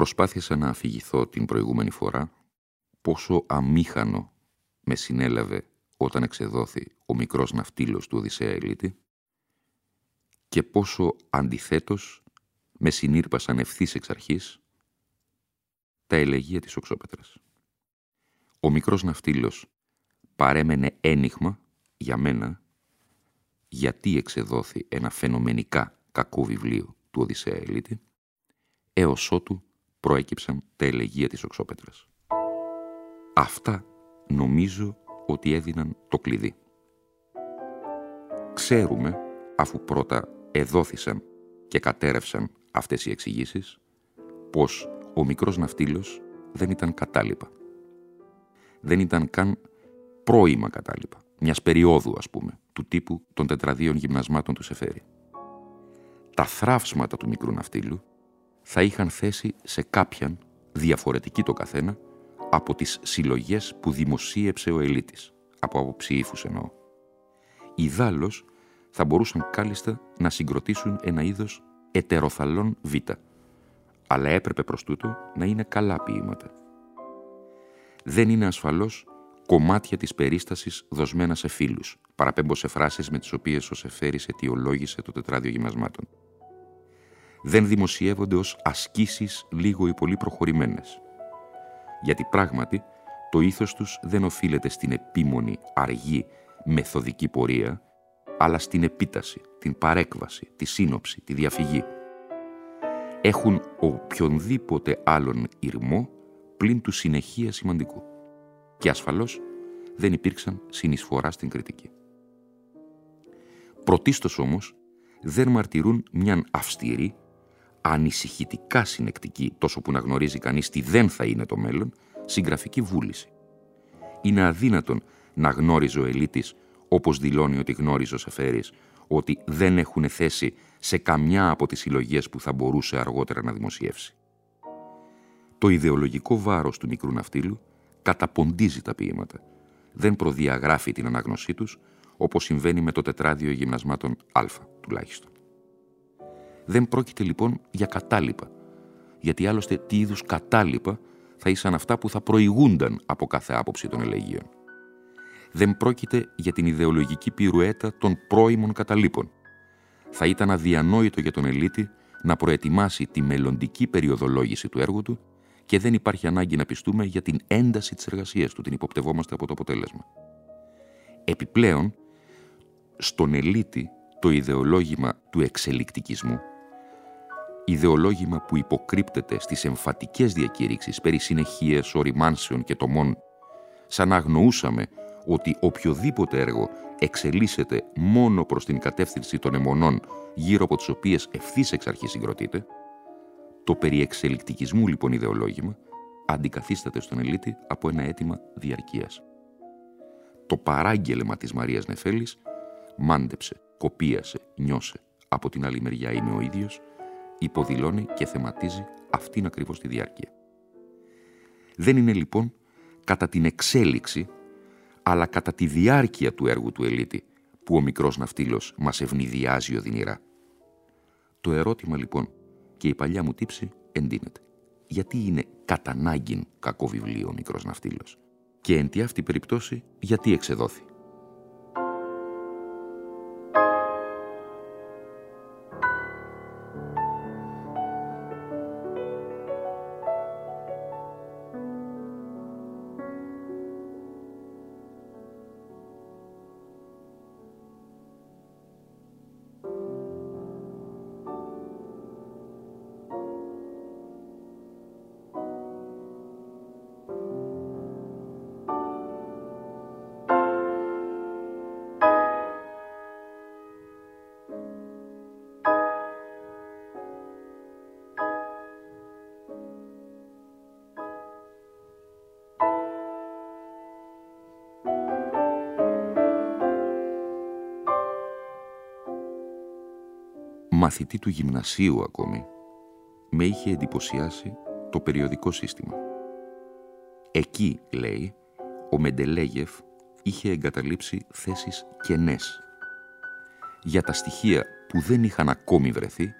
Προσπάθησα να αφηγηθώ την προηγούμενη φορά πόσο αμήχανο με συνέλαβε όταν εξεδόθη ο μικρός ναυτίλος του Οδυσσέα Ελίτη και πόσο αντιθέτως με συνήρπασαν ευθύς εξ αρχής τα ελεγεία της οξόπετρας. Ο μικρός ναυτίλος παρέμενε ένιγμα για μένα γιατί εξεδόθη ένα φαινομενικά κακό βιβλίο του Οδυσσέα Ελίτη έως ότου προέκυψαν τα ελεγεία της οξόπετρας. Αυτά νομίζω ότι έδιναν το κλειδί. Ξέρουμε, αφού πρώτα εδόθησαν και κατέρευσαν αυτές οι εξηγήσεις, πως ο μικρός ναυτίλος δεν ήταν κατάλοιπα. Δεν ήταν καν πρώιμα κατάλοιπα, μιας περίοδου ας πούμε, του τύπου των τετραδίων γυμνασμάτων του Σεφέρη. Τα θράψματα του μικρού ναυτίλου θα είχαν θέση σε κάποιαν, διαφορετική το καθένα, από τις συλλογές που δημοσίεψε ο ελίτης, από άποψη ύφους εννοώ. Ιδάλλως θα μπορούσαν κάλλιστα να συγκροτήσουν ένα είδος ετεροθαλών β, αλλά έπρεπε προς τούτο να είναι καλά ποίηματα. Δεν είναι ασφαλώς κομμάτια της περίστασης δοσμένα σε φίλους, παραπέμπω σε φράσεις με τις οποίες ο Σεφέρης αιτιολόγησε το τετράδιο γυμνασμάτων δεν δημοσιεύονται ως ασκήσεις λίγο ή πολύ προχωρημένες. Γιατί πράγματι το ήθος τους δεν οφείλεται στην επίμονη, αργή, μεθοδική πορεία, αλλά στην επίταση, την παρέκβαση, τη σύνοψη, τη διαφυγή. Έχουν οποιονδήποτε άλλον ηρμό πλην του συνεχεία σημαντικού. Και ασφαλώς δεν υπήρξαν συνεισφορά στην κριτική. Πρωτίστως όμως δεν μαρτυρούν μιαν αυστηρή ανησυχητικά συνεκτική, τόσο που να γνωρίζει κανείς τι δεν θα είναι το μέλλον, συγγραφική βούληση. Είναι αδύνατον να γνώριζε ο ελίτης, όπως δηλώνει ότι γνώριζε ο Σεφέρης, ότι δεν έχουν θέση σε καμιά από τις συλλογίε που θα μπορούσε αργότερα να δημοσιεύσει. Το ιδεολογικό βάρος του μικρού ναυτίλου καταποντίζει τα ποίηματα. Δεν προδιαγράφει την ανάγνωσή τους, όπως συμβαίνει με το τετράδιο γυμνασμάτων Α τουλάχιστον. Δεν πρόκειται λοιπόν για κατάλοιπα, γιατί άλλωστε τι είδους κατάλοιπα θα ήσαν αυτά που θα προηγούνταν από κάθε άποψη των ελεγείων. Δεν πρόκειται για την ιδεολογική πυρουέτα των πρώιμων καταλήπων. Θα ήταν αδιανόητο για τον ελίτη να προετοιμάσει τη μελλοντική περιοδολόγηση του έργου του και δεν υπάρχει ανάγκη να πιστούμε για την ένταση της εργασίας του, την υποπτευόμαστε από το αποτέλεσμα. Επιπλέον, στον ελίτη το ιδεολόγημα του εξελικτικισμού ιδεολόγημα που υποκρύπτεται στις εμφατικές διακήρυξεις περί συνεχίες, οριμάνσεων και τομών, σαν να αγνοούσαμε ότι οποιοδήποτε έργο εξελίσσεται μόνο προς την κατεύθυνση των αιμονών γύρω από τις οποίες ευθύς εξ αρχής συγκροτείται, το περί εξελικτικισμού λοιπόν ιδεολόγημα αντικαθίσταται στον ελίτη από ένα αίτημα διαρκείας. Το παράγγελμα της Μαρίας Νεφέλης μάντεψε, κοπίασε, νιώσε. Από την άλλη μεριά είμαι ο ίδιος, υποδηλώνει και θεματίζει αυτήν ακριβώς τη διάρκεια. Δεν είναι λοιπόν κατά την εξέλιξη, αλλά κατά τη διάρκεια του έργου του Ελίτη, που ο μικρός ναυτίλος μας ευνηδιάζει οδυνηρά. Το ερώτημα λοιπόν και η παλιά μου τύψη εντείνεται. Γιατί είναι κατά ανάγκην κακό βιβλίο ο μικρός ναυτίλος; Και εν τη αυτή περιπτώσει γιατί εξεδόθη; Μαθητή του γυμνασίου ακόμη, με είχε εντυπωσιάσει το περιοδικό σύστημα. Εκεί, λέει, ο Μεντελέγεφ είχε εγκαταλείψει θέσεις κενές για τα στοιχεία που δεν είχαν ακόμη βρεθεί,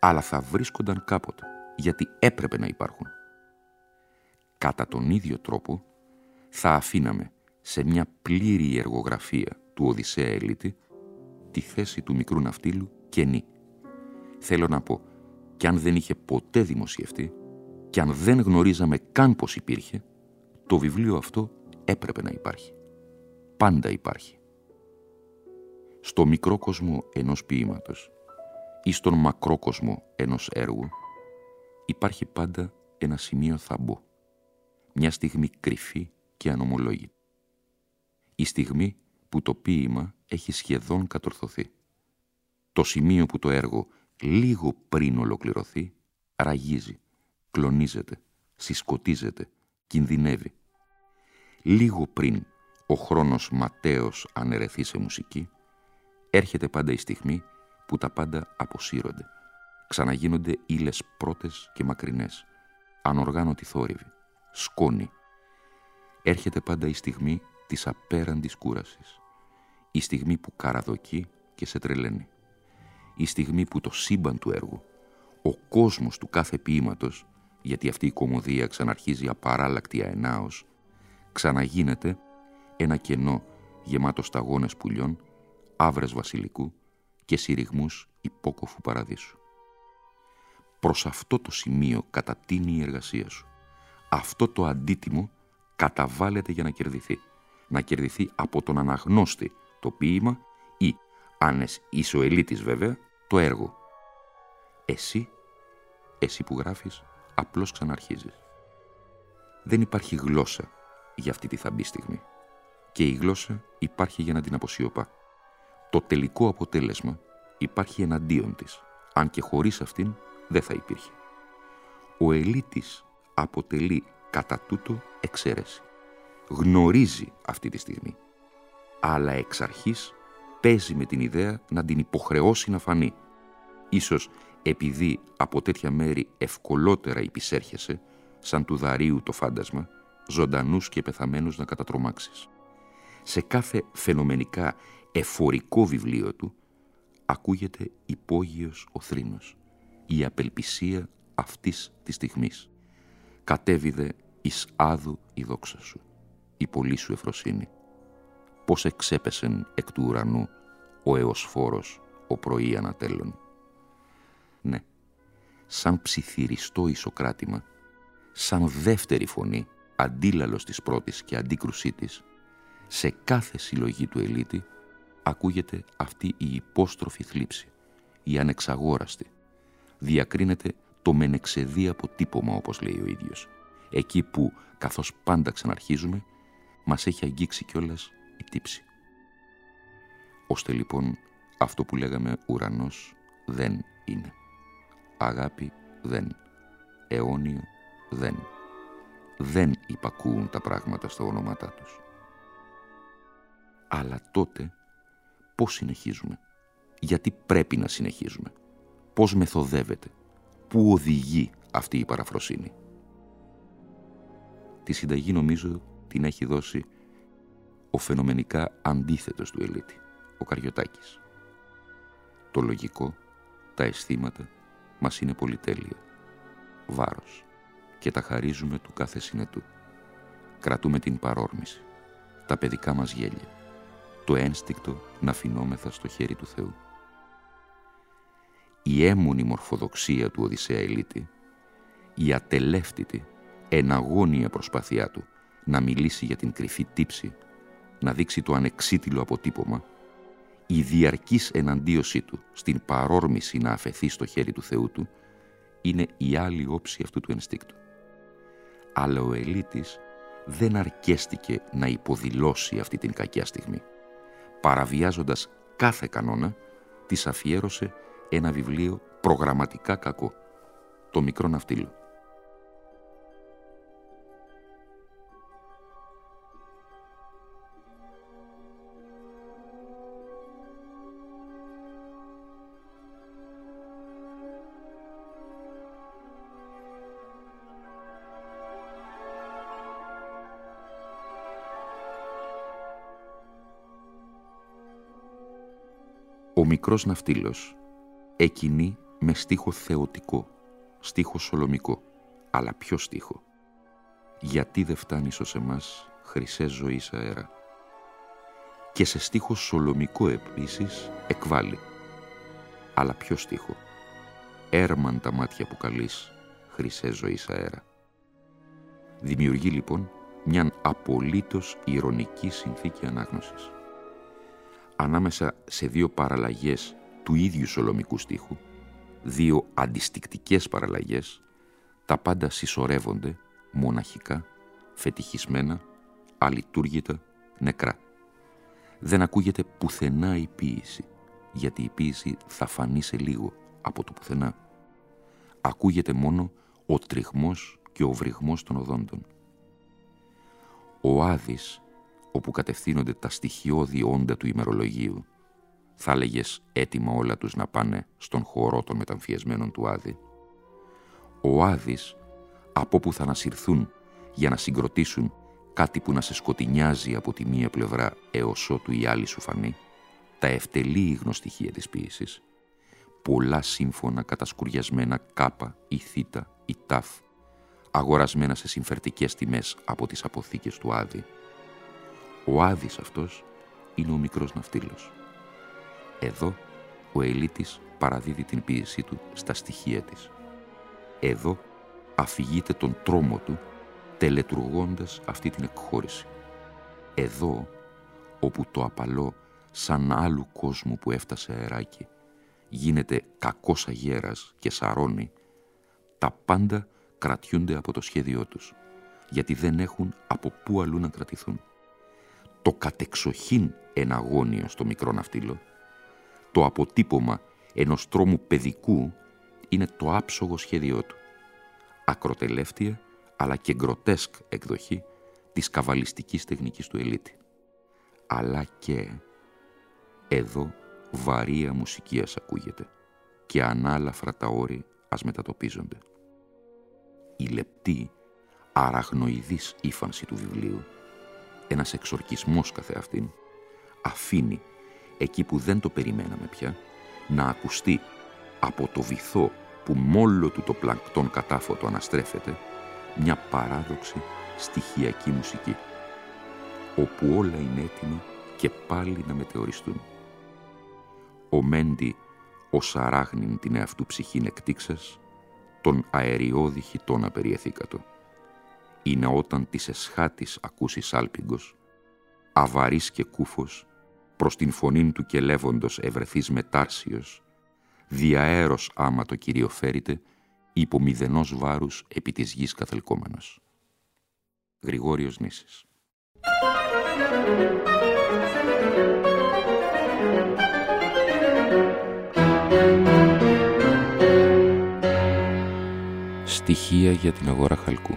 αλλά θα βρίσκονταν κάποτε, γιατί έπρεπε να υπάρχουν. Κατά τον ίδιο τρόπο, θα αφήναμε σε μια πλήρη εργογραφία του Οδυσσέα Ελίτη τη θέση του μικρού ναυτίλου κενή. Θέλω να πω, κι αν δεν είχε ποτέ δημοσιευτεί, κι αν δεν γνωρίζαμε καν πως υπήρχε, το βιβλίο αυτό έπρεπε να υπάρχει. Πάντα υπάρχει. Στο μικρό κόσμο ενός ποίηματος ή στον μακρό κόσμο ενός έργου υπάρχει πάντα ένα σημείο θαμπό. Μια στιγμή κρυφή και ανομολόγητη. Η στιγμή που το ποίημα έχει σχεδόν κατορθωθεί. Το σημείο που το έργο λίγο πριν ολοκληρωθεί ραγίζει, κλονίζεται, συσκοτίζεται, κινδυνεύει. Λίγο πριν ο χρόνος ματέως αναιρεθεί σε μουσική, έρχεται πάντα η στιγμή που τα πάντα αποσύρονται. Ξαναγίνονται ύλες πρώτες και μακρινές, ανοργάνωτη θόρυβη, σκόνη. Έρχεται πάντα η στιγμή της απέραντης κούρασης. Η στιγμή που καραδοκεί και σε τρελαίνει. Η στιγμή που το σύμπαν του έργου, ο κόσμος του κάθε ποίηματος, γιατί αυτή η κομμωδία ξαναρχίζει απαράλλακτη αενάως, ξαναγίνεται ένα κενό γεμάτος σταγόνες πουλιών, άβρες βασιλικού και συρριγμούς υπόκοφου παραδείσου. Προς αυτό το σημείο κατατείνει η εργασία σου. Αυτό το αντίτιμο καταβάλλεται για να κερδιθεί. Να κερδιθεί από τον αναγνώστη το ποίημα ή, αν είσαι ο ελίτης βέβαια, το έργο. Εσύ, εσύ που γράφεις, απλώς ξαναρχίζεις. Δεν υπάρχει γλώσσα για αυτή τη θαμπή στιγμή. Και η γλώσσα υπάρχει για να την αποσιωπά. Το τελικό αποτέλεσμα υπάρχει εναντίον της, αν και χωρίς αυτήν δεν θα υπήρχε. Ο ελίτης αποτελεί κατά τούτο εξαίρεση. Γνωρίζει αυτή τη στιγμή, αλλά εξ αρχής παίζει με την ιδέα να την υποχρεώσει να φανεί. Ίσως επειδή από τέτοια μέρη ευκολότερα υπησέρχεσαι, σαν του δαρίου το φάντασμα, ζωντανούς και πεθαμένους να κατατρομάξεις. Σε κάθε φαινομενικά εφορικό βιβλίο του ακούγεται υπόγειος ο θρήνος, η απελπισία αυτής της στιγμής. Κατέβηδε εις άδου η δόξα σου, η πολύ σου εφροσύνη. Πώς εξέπεσεν εκ του ουρανού ο εωσφόρος ο πρωί ανατέλων. Ναι, σαν ψιθυριστό ισοκράτημα, σαν δεύτερη φωνή, αντίλαλος της πρώτης και αντίκρουσή της, σε κάθε συλλογή του ελίτη ακούγεται αυτή η υπόστροφη θλίψη, η ανεξαγόραστη. Διακρίνεται το μενεξεδί αποτύπωμα, όπως λέει ο ίδιος. Εκεί που, καθώς πάντα ξαναρχίζουμε, μας έχει αγγίξει κιόλας η τύψη. Ώστε λοιπόν αυτό που λέγαμε ουρανός δεν είναι. Αγάπη δεν. Αιώνιο δεν. Δεν υπακούουν τα πράγματα στο όνοματά τους. Αλλά τότε πώς συνεχίζουμε; Γιατί πρέπει να συνεχίζουμε; Πώς μεθοδεύεται; Πού οδηγεί αυτή η παραφροσύνη; Τη συνταγή νομίζω την έχει δώσει ο φαινομενικά αντίθετος του ελίτη, ο Καριωτάκης. Το λογικό, τα αισθήματα μας είναι πολυτέλεια, βάρος και τα χαρίζουμε του κάθε συνετού. Κρατούμε την παρόρμηση, τα παιδικά μας γέλια, το ένστικτο να φινόμεθα στο χέρι του Θεού. Η έμονη μορφοδοξία του Οδυσσέα Ελίτη, η ατελεύτητη, εναγώνια προσπάθειά του να μιλήσει για την κρυφή τύψη, να δείξει το ανεξίτηλο αποτύπωμα, η διαρκής εναντίωσή του στην παρόρμηση να αφαιθεί στο χέρι του Θεού του, είναι η άλλη όψη αυτού του ενστίκτου. Αλλά ο Ελίτης δεν αρκέστηκε να υποδηλώσει αυτή την κακιά στιγμή παραβιάζοντας κάθε κανόνα, της αφιέρωσε ένα βιβλίο προγραμματικά κακό, το μικρό ναυτίλιο. Ο μικρός ναυτίλος εκινεί με στίχο θεωτικό, στίχο σολομικό, αλλά ποιο στίχο. Γιατί δεν φτάνεις ως εμάς, χρυσέ ζωής αέρα. Και σε στίχο σολομικό επίσης εκβάλλει. Αλλά ποιο στίχο. Έρμαν τα μάτια που καλείς, χρυσέ ζωής αέρα. Δημιουργεί λοιπόν μια απολύτως ηρωνική συνθήκη ανάγνωσης. Ανάμεσα σε δύο παραλλαγές του ίδιου σολομικού στίχου, δύο αντιστικτικές παραλλαγές, τα πάντα συσσωρεύονται μοναχικά, φετιχισμένα, αλειτούργητα, νεκρά. Δεν ακούγεται πουθενά η ποίηση, γιατί η ποίηση θα φανεί σε λίγο από το πουθενά. Ακούγεται μόνο ο τριγμός και ο βρυγμός των οδόντων. Ο Άδης, όπου κατευθύνονται τα στοιχειώδη όντα του ημερολογίου, θα έλεγες έτοιμα όλα τους να πάνε στον χώρο των μεταμφιεσμένων του Άδη. Ο Άδης, από που θα ανασυρθούν για να συγκροτήσουν κάτι που να σε σκοτεινιάζει από τη μία πλευρά έως ότου η άλλη σου φανεί, τα ευτελή γνωστοιχεία της ποίησης, πολλά σύμφωνα κατασκουριασμένα κάπα ή θήτα ή τάφ, αγορασμένα σε συμφερτικές τιμές από τις αποθήκες του Άδη. Ο Άδης αυτός είναι ο μικρός ναυτίλος. Εδώ ο Ελίτης παραδίδει την πίεσή του στα στοιχεία της. Εδώ αφηγείται τον τρόμο του τελετουργώντας αυτή την εκχώρηση. Εδώ, όπου το απαλό σαν άλλου κόσμου που έφτασε αεράκι γίνεται κακός αγέρας και σαρώνει, τα πάντα κρατιούνται από το σχέδιό τους, γιατί δεν έχουν από πού αλλού να κρατηθούν. Το κατεξοχήν εναγώνιο στο μικρό Ναυτίλο, το αποτύπωμα ενός τρόμου παιδικού είναι το άψογο σχέδιό του. Ακροτελεύτια αλλά και γκροτέσκ εκδοχή της καβαλιστικής τεχνικής του Ελύτη. Αλλά και εδώ βαρία μουσική ας ακούγεται και ανάλαφρα τα όρη ας μετατοπίζονται. Η λεπτή, αραγνοειδής ύφανση του βιβλίου, ένας εξορκισμός καθεαυτήν, αφήνει εκεί που δεν το περιμέναμε πια να ακουστεί από το βυθό που μόλο του το πλανκτόν κατάφωτο αναστρέφεται μια παράδοξη στοιχειακή μουσική όπου όλα είναι έτοιμα και πάλι να μετεωριστούν. Ο Μέντι ως αράγνην την εαυτού ψυχήν εκτίξας, τον αεριώδη χιτώνα περιεθήκατο. Είναι όταν της εσχάτης ακούσεις άλπιγκος, αβαρής και κούφος, προς την φωνήν του και λεύοντος ευρεθείς μετάρσιος, διαέρος άμα το Κυρίο φέρεται, υπό μηδενός βάρους επί της γης καθελκόμενος. Γρηγόριος Νήσης Στοιχεία για την αγορά χαλκού.